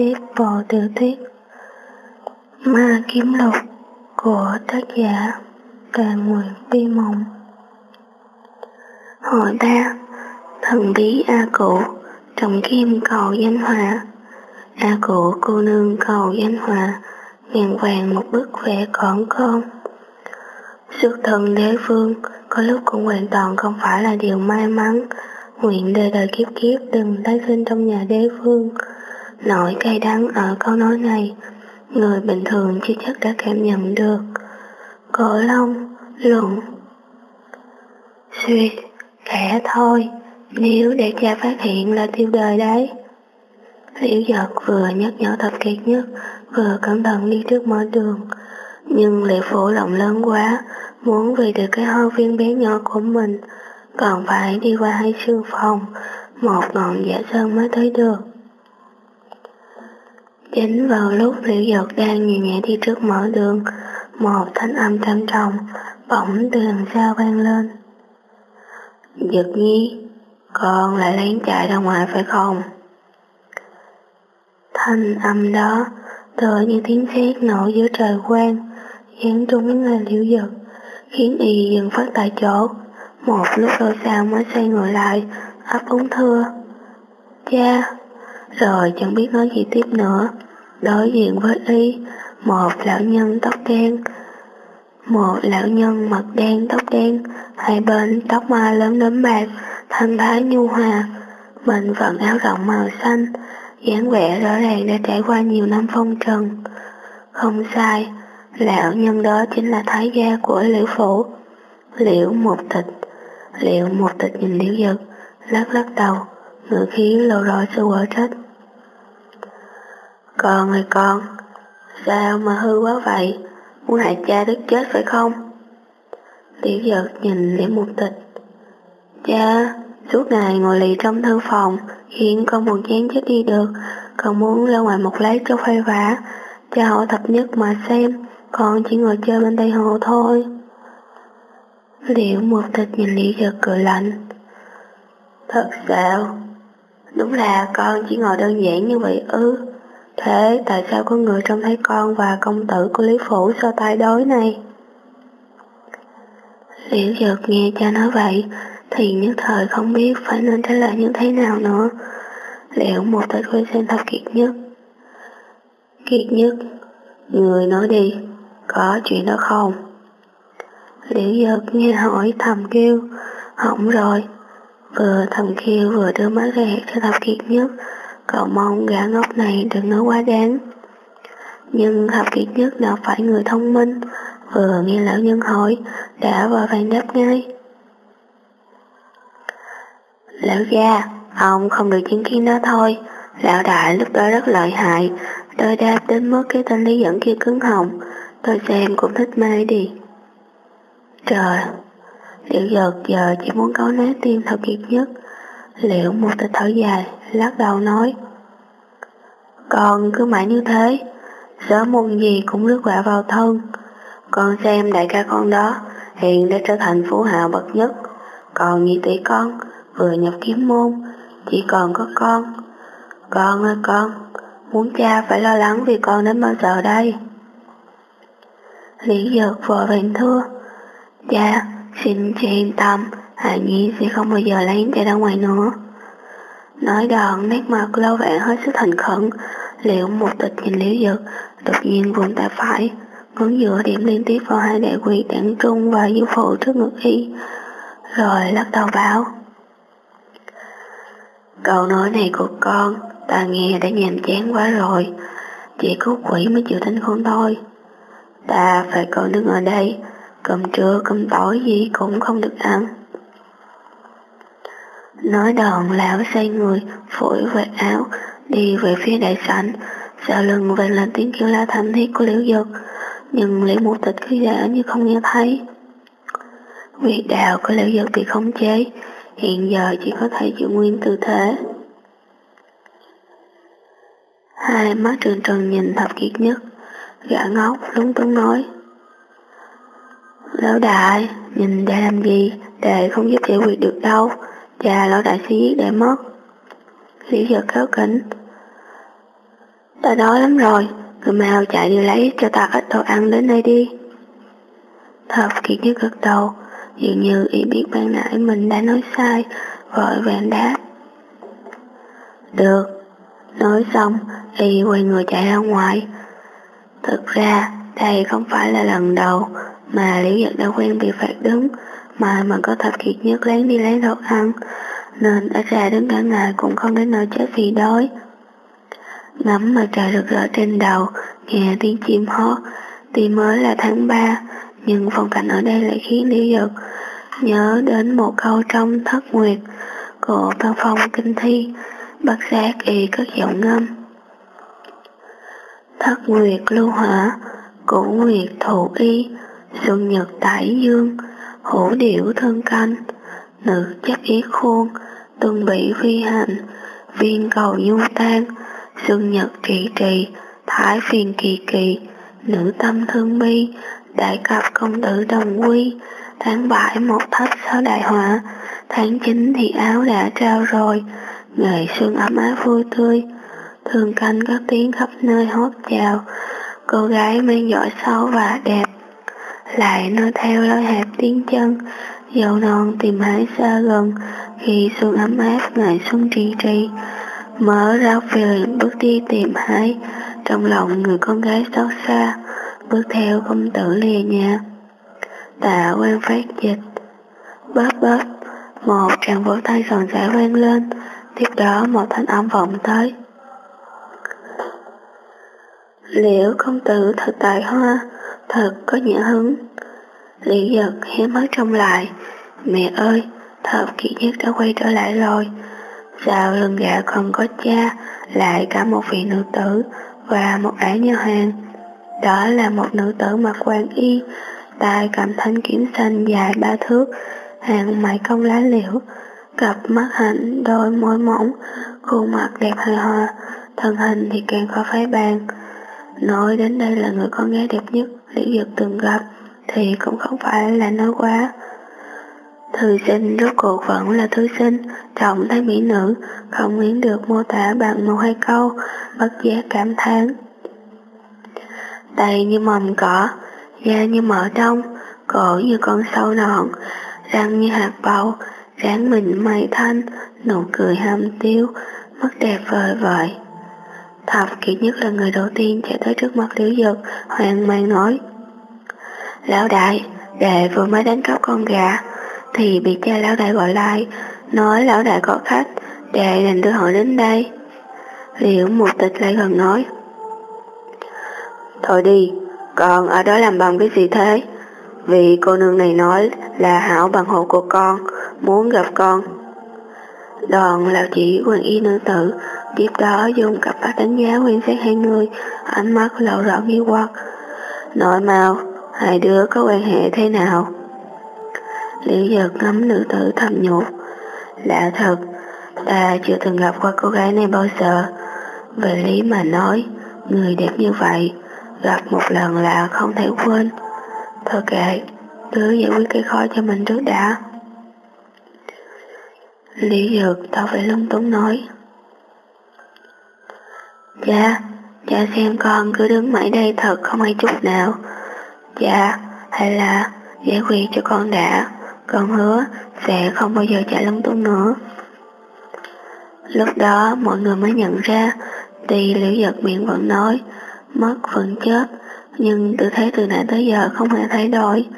tiết bạn tiểu thuyết Ma Kiếm Lục của tác giả Toàn Nguyện Bi Mộng. Hồi ba, thần bí A Cụ, trọng kim cầu danh hòa. A Cụ cô nương cầu danh hòa, ngàn vàng một bức vẽ còn con. Xuất thần đế vương có lúc cũng hoàn toàn không phải là điều may mắn, Nguyện đời đời kiếp kiếp đừng tái sinh trong nhà đế vương. Nỗi cay đắng ở câu nói này, người bình thường chưa chắc đã cảm nhận được. Cổ lông, luận. Suy, khẽ thôi, nếu để cha phát hiện là tiêu đời đấy. Liễu giật vừa nhắc nhở thật kiệt nhất, vừa cẩn thận đi trước mở đường. Nhưng liệu phổ rộng lớn quá, muốn về được cái hoa viên bé nhỏ của mình, còn phải đi qua hai sương phòng, một ngọn giả sơn mới tới được. Chính vào lúc liễu giật đang nhẹ nhẹ đi trước mở đường, một thanh âm trầm trọng bỗng từ đằng sau vang lên. Giật nhi, con lại lén chạy ra ngoài phải không? Thanh âm đó tựa như tiếng sét nổ giữa trời quang, giáng trúng người liễu giật, khiến y dừng phát tại chỗ, một lúc lâu sau mới xoay người lại, ấp úng thưa. Cha, rồi chẳng biết nói gì tiếp nữa. Đối diện với y, một lão nhân tóc đen, một lão nhân mặt đen tóc đen, hai bên tóc mai lớn đốm bạc, thanh thái nhu hòa, mình vận áo rộng màu xanh, dáng vẻ rõ ràng đã trải qua nhiều năm phong trần. Không sai, lão nhân đó chính là thái gia của liễu phủ, liễu một tịch. liễu một tịch nhìn liễu dực lắc lắc đầu, ngữ khí lộ rõ sự quở trách. Con ơi con, sao mà hư quá vậy, muốn hại cha đứt chết phải không? Liễu giật nhìn liễu một tịch. Cha, suốt ngày ngồi lì trong thư phòng, khiến con buồn chán chết đi được, còn muốn ra ngoài một lát cho phai vả. Cha hỏi thập nhất mà xem, con chỉ ngồi chơi bên đây hồ thôi. Liễu một tịch nhìn Lý giật cười lạnh. Thật sao? Đúng là con chỉ ngồi đơn giản như vậy ư. Thế tại sao có người trông thấy con và công tử của Lý Phủ so tay đối này? Liễu giật nghe cha nói vậy, thì nhất thời không biết phải nên trả lời như thế nào nữa. Liễu một tịch quay sang thập kiệt nhất. Kiệt nhất, người nói đi, có chuyện đó không? Liễu giật nghe hỏi thầm kêu, hỏng rồi. Vừa thầm kêu vừa đưa mắt ra cho thập kiệt nhất, cậu mong gã ngốc này đừng nói quá đáng. Nhưng thập kiệt nhất nào phải người thông minh, vừa nghe lão nhân hỏi, đã vội vàng đáp ngay. Lão gia, ông không được chứng kiến nó thôi, lão đại lúc đó rất lợi hại, tôi đáp đến mức cái tên lý dẫn kia cứng họng, tôi xem cũng thích mê đi. Trời, liệu giật giờ chỉ muốn cấu nát tim thật kiệt nhất. Liệu một tịch thở dài, lắc đầu nói. Con cứ mãi như thế, sớm muộn gì cũng rước quả vào thân. Con xem đại ca con đó, hiện đã trở thành phú hào bậc nhất. Còn nhị tỷ con, vừa nhập kiếm môn, chỉ còn có con. Con ơi con, muốn cha phải lo lắng vì con đến bao giờ đây? liễu giật vội vàng thưa. cha xin chị yên tâm, Hạ Nhi sẽ không bao giờ lén chạy ra ngoài nữa. Nói đoạn nét mặt lâu vẻ hết sức thành khẩn, liệu một tịch nhìn liễu dực, đột nhiên vùng tay phải, ngón giữa điểm liên tiếp vào hai đại quỷ đảng trung và dư phụ trước ngực y, rồi lắc đầu bảo. Câu nói này của con, ta nghe đã nhàm chán quá rồi, chỉ có quỷ mới chịu tính khôn thôi. Ta phải còn đứng ở đây, cơm trưa cơm tối gì cũng không được ăn. Nói đòn lão xoay người, phổi về áo, đi về phía đại sảnh, sau lưng vang lên tiếng kêu la thảm thiết của liễu dực, nhưng liễu mục tịch cứ giả như không nghe thấy. Việc đạo của liễu dực bị khống chế, hiện giờ chỉ có thể giữ nguyên tư thế. Hai mắt trừng trừng nhìn thập kiệt nhất, gã ngốc lúng túng nói. Lão đại, nhìn đệ làm gì, đệ không giúp giải quyết được đâu, và lão đại sẽ giết đệ mất. Lý giật cáo kính, Ta đói lắm rồi, người mau chạy đi lấy cho ta ít đồ ăn đến đây đi. Thập kiệt nhất gật đầu, dường như ý biết ban nãy mình đã nói sai, vội vàng đáp. Được, nói xong, y quay người chạy ra ngoài. Thực ra, đây không phải là lần đầu mà Liễu Giật đã quen bị phạt đứng, mà mà có thập kiệt nhất lén đi lấy đồ ăn, nên ở ra đứng cả ngày cũng không đến nỗi chết vì đói. Ngắm mặt trời rực rỡ trên đầu, nghe tiếng chim hót, tuy mới là tháng 3, nhưng phong cảnh ở đây lại khiến Liễu Giật nhớ đến một câu trong thất nguyệt của văn phong kinh thi, bất giác y cất giọng ngâm. Thất nguyệt lưu hỏa, cổ nguyệt thụ y, xuân nhật tải dương, hổ điểu thân canh, nữ chắc ý khuôn, tuân bị phi hành, viên cầu nhu tan, xuân nhật trị trì, thái phiền kỳ kỳ, nữ tâm thương bi, đại cập công tử đồng quy, tháng bảy một thất sáu đại họa, tháng chín thì áo đã trao rồi, ngày xuân ấm áp vui tươi, thường canh các tiếng khắp nơi hót chào, cô gái mang giỏi xấu và đẹp, lại nói theo lối hẹp tiếng chân, dầu non tìm hái xa gần, khi xuân ấm áp ngày xuân trì trì, mở ra về bước đi tìm hái, trong lòng người con gái xót xa, bước theo công tử lìa nhà. Tạ quan phát dịch, bóp bóp, một tràng vỗ tay giòn giã vang lên, tiếp đó một thanh âm vọng tới. Liễu công tử thật tài hoa, thật có nhã hứng. Liễu giật hé mắt trông lại, mẹ ơi, thập kỹ nhất đã quay trở lại rồi. Sao lưng gà còn có cha, lại cả một vị nữ tử và một ả như hàng. Đó là một nữ tử mặc quan y, tay cầm thanh kiếm xanh dài ba thước, hàng mày công lá liễu, cặp mắt hạnh, đôi môi mỏng, khuôn mặt đẹp hài hòa, thân hình thì càng có phái bàn. Nói đến đây là người con gái đẹp nhất Liễu Dực từng gặp, thì cũng không phải là nói quá. Thư sinh rốt cuộc vẫn là thư sinh, trọng thấy mỹ nữ, không miễn được mô tả bằng một hai câu, bất giác cảm thán. Tay như mầm cỏ, da như mỡ đông, cổ như con sâu nọn, răng như hạt bầu, dáng mình mày thanh, nụ cười hàm tiêu, mắt đẹp vời vợi. Thập kiệt nhất là người đầu tiên chạy tới trước mặt liễu dực, hoang mang nói. Lão đại, đệ vừa mới đánh cắp con gà, thì bị cha lão đại gọi lại, nói lão đại có khách, đệ đành đưa họ đến đây. Liễu một tịch lại gần nói. Thôi đi, con ở đó làm bằng cái gì thế? Vì cô nương này nói là hảo bằng hộ của con, muốn gặp con. Đoàn là chỉ quần y nữ tử, tiếp đó dùng cặp mắt đánh giá quan sát hai người, ánh mắt lộ rõ nghi hoặc. Nội màu, hai đứa có quan hệ thế nào? Liễu giật ngắm nữ tử thầm nhủ. Lạ thật, ta chưa từng gặp qua cô gái này bao giờ. Về lý mà nói, người đẹp như vậy, gặp một lần là không thể quên. Thôi kệ, cứ giải quyết cái khó cho mình trước đã. Lý Dược tỏ phải lung túng nói. Cha, cha xem con cứ đứng mãi đây thật không hay chút nào. Cha, hay là giải quyết cho con đã, con hứa sẽ không bao giờ chạy lung tung nữa. Lúc đó mọi người mới nhận ra, tuy liễu giật miệng vẫn nói, mất vẫn chết, nhưng tự thấy từ nãy tới giờ không hề thay đổi.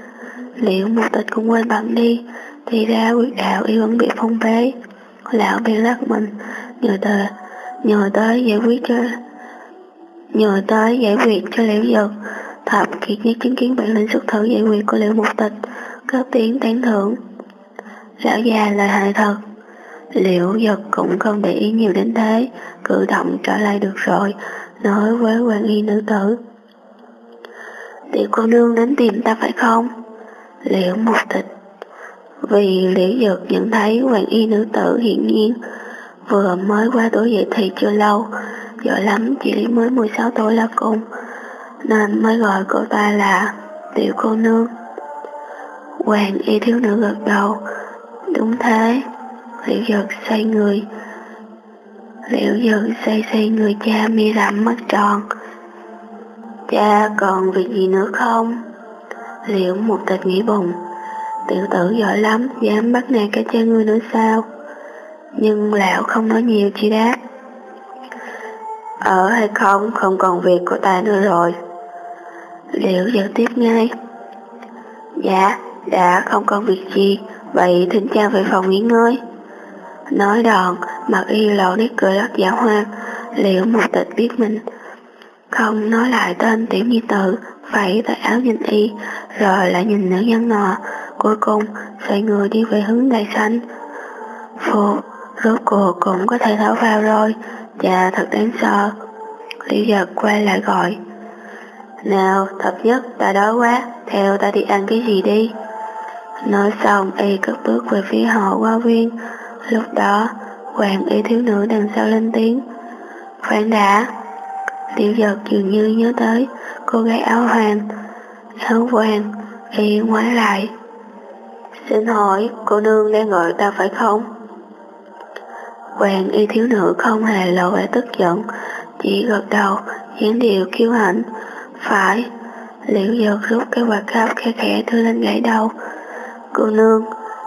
Liệu mục tịch cũng quên bằng đi, thì ra quyết đạo y vẫn bị phong bế. Lão bị lắc mình, người tới, nhờ tới giải quyết cho nhờ tới giải quyết cho liễu giật thập kiệt nhất chứng kiến bản lĩnh xuất thử giải quyết của liễu một tịch cất tiếng tán thưởng. Lão già lời hại thật. Liễu giật cũng không để ý nhiều đến thế, cử động trở lại được rồi, nói với quan y nữ tử. Tiểu cô nương đến tìm ta phải không? Liễu một tịch. Vì liễu giật nhận thấy hoàng y nữ tử hiển nhiên vừa mới qua tuổi dậy thì chưa lâu giỏi lắm chỉ mới 16 tuổi là cùng nên mới gọi cô ta là tiểu cô nương hoàng y thiếu nữ gật đầu đúng thế liễu giật xoay người liễu giật xoay xoay người cha mi rậm mắt tròn. Cha còn việc gì nữa không? liễu một tịch nghĩ bụng. Tiểu tử giỏi lắm, dám bắt nạt cả cha ngươi nữa sao? Nhưng lão không nói nhiều chỉ đáp. Ở hay không, không còn việc của ta nữa rồi. Liệu giật tiếp ngay. Dạ, đã không còn việc gì, vậy thỉnh cha về phòng nghỉ ngơi. Nói đòn, mặt y lộ nét cười rất giả hoa, liệu một tịch biết mình. Không nói lại tên tiểu nhi tử, phải tay áo nhìn y, rồi lại nhìn nữ nhân nọ, cuối cùng xoay người đi về hướng đại sảnh. Phụ, rốt cuộc cũng có thể thở vào rồi, chà thật đáng sợ. Lý giật quay lại gọi. Nào, thật nhất, ta đói quá, theo ta đi ăn cái gì đi. Nói xong, y cất bước về phía họ qua viên. Lúc đó, hoàng y thiếu nữ đằng sau lên tiếng. Khoan đã. Tiểu giật dường như nhớ tới cô gái áo hoàng, áo hoàng, y ngoái lại. Xin hỏi, cô nương đang gọi ta phải không? Hoàng y thiếu nữ không hề lộ vẻ tức giận, chỉ gật đầu, dáng điệu kiêu hãnh. Phải, liễu dược rút cái quạt cáp khe khẽ đưa lên gãy đầu. Cô nương,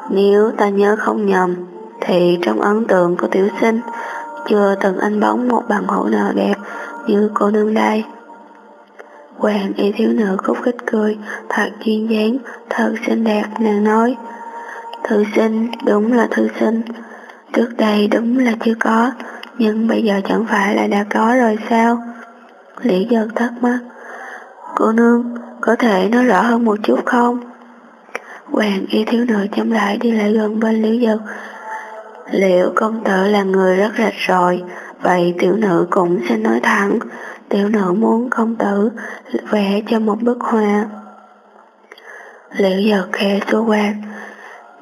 nếu ta nhớ không nhầm, thì trong ấn tượng của tiểu sinh, chưa từng anh bóng một bằng hữu nào đẹp như cô nương đây. Hoàng y thiếu nữ khúc khích cười, thật duyên dáng, thật xinh đẹp, nàng nói. Thư sinh, đúng là thư sinh. Trước đây đúng là chưa có, nhưng bây giờ chẳng phải là đã có rồi sao? Lý giật thắc mắc. Cô nương, có thể nói rõ hơn một chút không? Hoàng y thiếu nữ chậm lại đi lại gần bên liễu giật. Liệu công tử là người rất rạch rồi, vậy tiểu nữ cũng sẽ nói thẳng, tiểu nữ muốn công tử vẽ cho một bức hoa. Liễu giật khẽ số quan,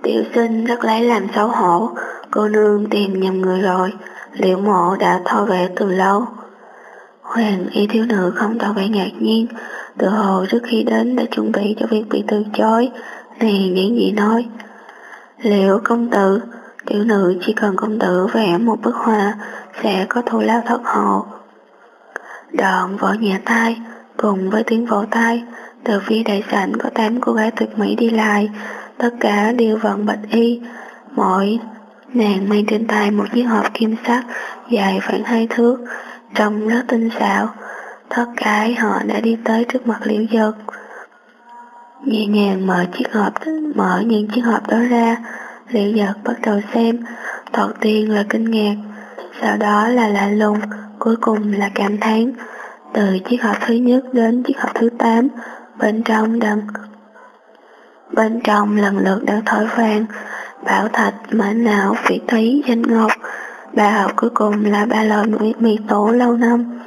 tiểu sinh rất lấy làm xấu hổ, cô nương tìm nhầm người rồi, liệu mộ đã thô vẽ từ lâu. Hoàng y thiếu nữ không tỏ vẻ ngạc nhiên, tự hồ trước khi đến đã chuẩn bị cho việc bị từ chối, nàng giản gì nói. Liệu công tử, tiểu nữ chỉ cần công tử vẽ một bức hoa sẽ có thù lao thật hộ. Đoạn vỗ nhẹ tay, cùng với tiếng vỗ tay, từ phía đại sảnh có tám cô gái tuyệt mỹ đi lại, tất cả đều vận bạch y, mỗi nàng mang trên tay một chiếc hộp kim sắc dài khoảng hai thước, trông rất tinh xảo. Tất cả họ đã đi tới trước mặt liễu giật. Nhẹ nhàng mở chiếc hộp, mở những chiếc hộp đó ra, liễu giật bắt đầu xem, đầu tiên là kinh ngạc, sau đó là lạ lùng, cuối cùng là cảm thán. Từ chiếc hộp thứ nhất đến chiếc hộp thứ tám bên trong đằng bên trong lần lượt đang thổi vang, bảo thạch, mã não, phỉ thúy, danh ngọc, ba học cuối cùng là ba lời mỹ, mỹ tổ lâu năm.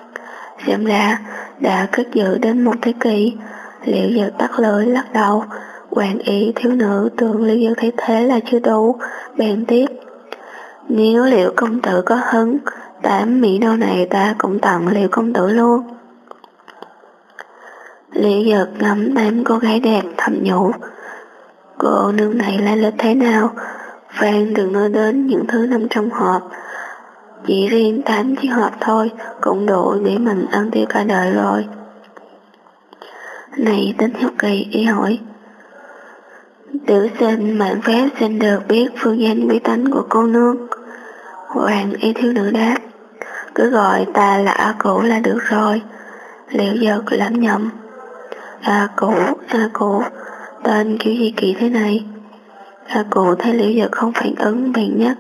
Xem ra, đã cất giữ đến một thế kỷ, liệu giật tắt lưỡi lắc đầu, hoàng ý thiếu nữ tưởng liệu giật thấy thế là chưa đủ, bèn tiếp. Nếu liệu công tử có hứng, tám mỹ đô này ta cũng tặng liệu công tử luôn. Liệu giật ngắm tám cô gái đẹp thầm nhủ. Cô nương này lai lịch thế nào? Phan đừng nói đến những thứ nằm trong hộp. Chỉ riêng tám chiếc hộp thôi cũng đủ để mình ăn tiêu cả đời rồi. Này tính hiếu kỳ ý hỏi. Tử sinh mạng phép xin được biết phương danh bí tánh của cô nương. Hoàng y thiếu nữ đáp. Cứ gọi ta là A Cũ là được rồi. Liệu giật lắm nhầm. A Cũ, A Cũ, tên kiểu gì kỳ thế này? A cụ thấy liễu giật không phản ứng bèn nhắc.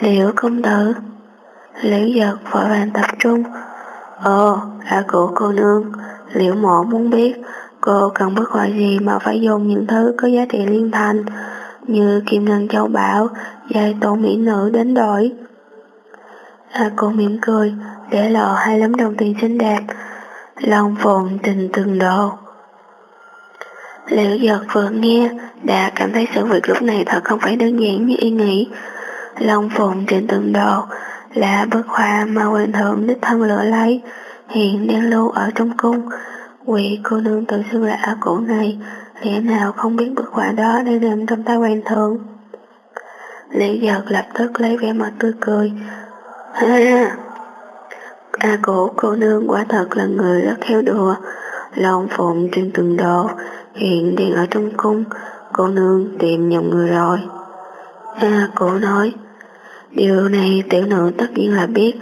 Liễu công tử. Liễu giật vội vàng tập trung. Ồ, là cụ cô nương, liễu mộ muốn biết cô cần bất họa gì mà phải dùng những thứ có giá trị liên thành như kim ngân châu bảo, giai tổ mỹ nữ đến đổi. A cô mỉm cười, để lộ hai lấm đồng tiền xinh đẹp, lòng phồn tình từng độ. Liễu giật vừa nghe, đã cảm thấy sự việc lúc này thật không phải đơn giản như ý nghĩ. Long Phụng trên tường đồ là bức họa mà hoàng thượng đích thân lựa lấy, hiện đang lưu ở trong cung. Quỷ cô nương tự xưng là A cổ này, lẽ nào không biết bức họa đó đang nằm trong tay hoàng thượng. Liễu giật lập tức lấy vẻ mặt tươi cười, Ha! A cổ cô nương quả thật là người rất khéo đùa, Long phụng trên tường đồ, hiện đang ở trong cung, cô nương tìm nhầm người rồi. A cổ nói, điều này tiểu nữ tất nhiên là biết,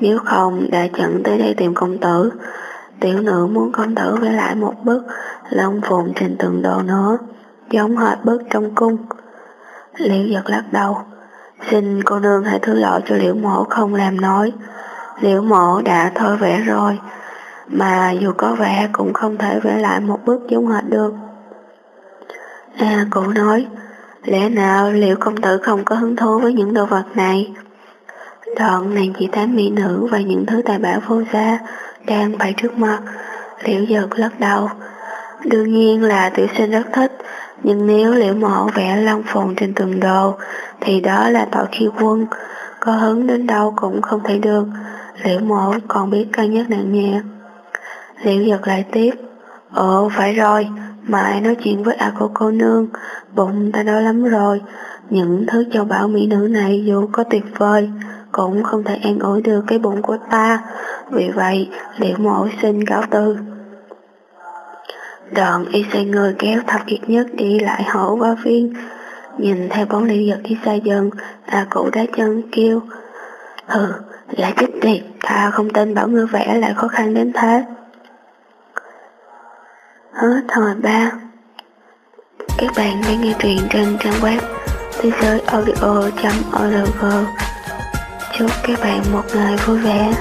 nếu không đã chẳng tới đây tìm công tử. Tiểu nữ muốn công tử vẽ lại một bức long phụng trên tường đồ nữa, giống hệt bức trong cung. Liễu giật lắc đầu, xin cô nương hãy thứ lỗi cho liễu mổ không làm nói. Liễu mổ đã thôi vẽ rồi, mà dù có vẽ cũng không thể vẽ lại một bức giống hệt được. À, cụ nói, lẽ nào liệu công tử không có hứng thú với những đồ vật này? Đoạn nàng chỉ tám mỹ nữ và những thứ tài bảo vô gia đang bày trước mặt, liễu giật lắc đầu. Đương nhiên là tiểu sinh rất thích, nhưng nếu liễu mộ vẽ long phồn trên tường đồ, thì đó là tội khi quân, có hứng đến đâu cũng không thể được, liễu mộ còn biết cân nhắc nặng nhẹ. Liễu giật lại tiếp, Ồ phải rồi, mãi nói chuyện với A cô cô nương, bụng ta đói lắm rồi, những thứ châu bảo mỹ nữ này dù có tuyệt vời, cũng không thể an ủi được cái bụng của ta, vì vậy liễu mộ xin cáo từ. Đoạn y xoay người kéo thập kiệt nhất đi lại hổ qua viên, nhìn theo bóng liễu giật đi xa dần, A cụ đá chân kêu, hừ, lại chết tiệt, ta không tin bảo ngươi vẽ lại khó khăn đến thế. Hết thời 3 Các bạn đang nghe truyện trên trang web thế giới audio.org Chúc các bạn một ngày vui vẻ.